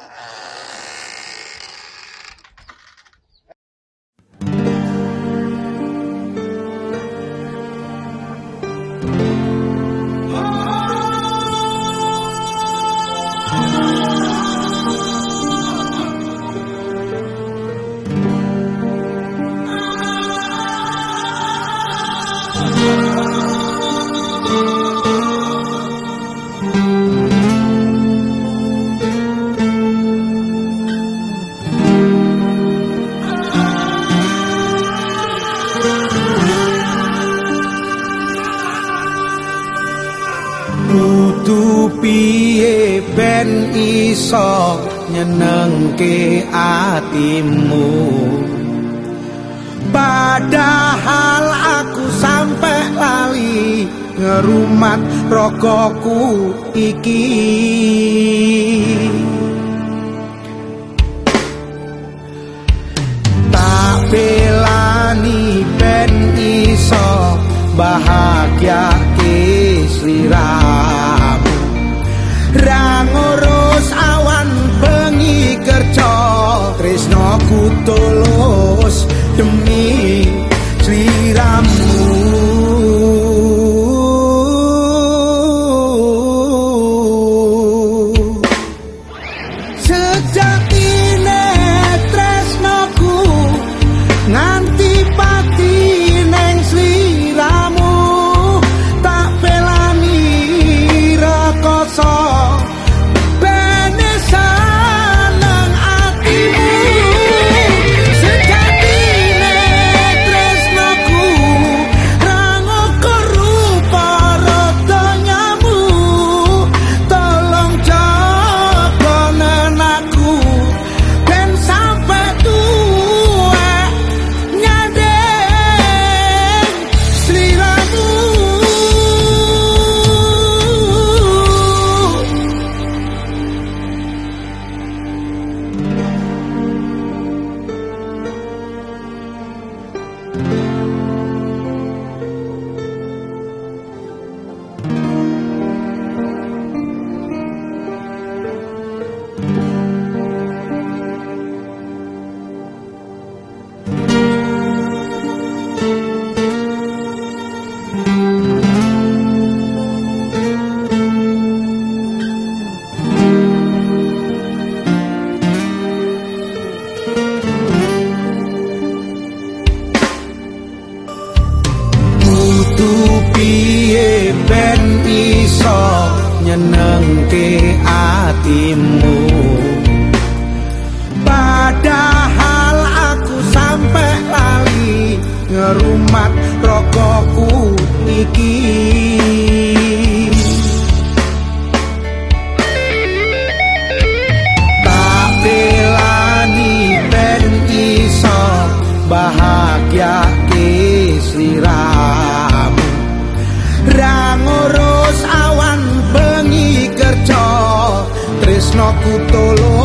Uh, Kudu piye ben iso nyenengke atimu? Padahal aku sampe lali ngerumat rokoku iki. Tak belani ben iso bahagia sirah nyenengke atimu Padahal aku sampe lali ngerumat rokoku iki tresno ku you.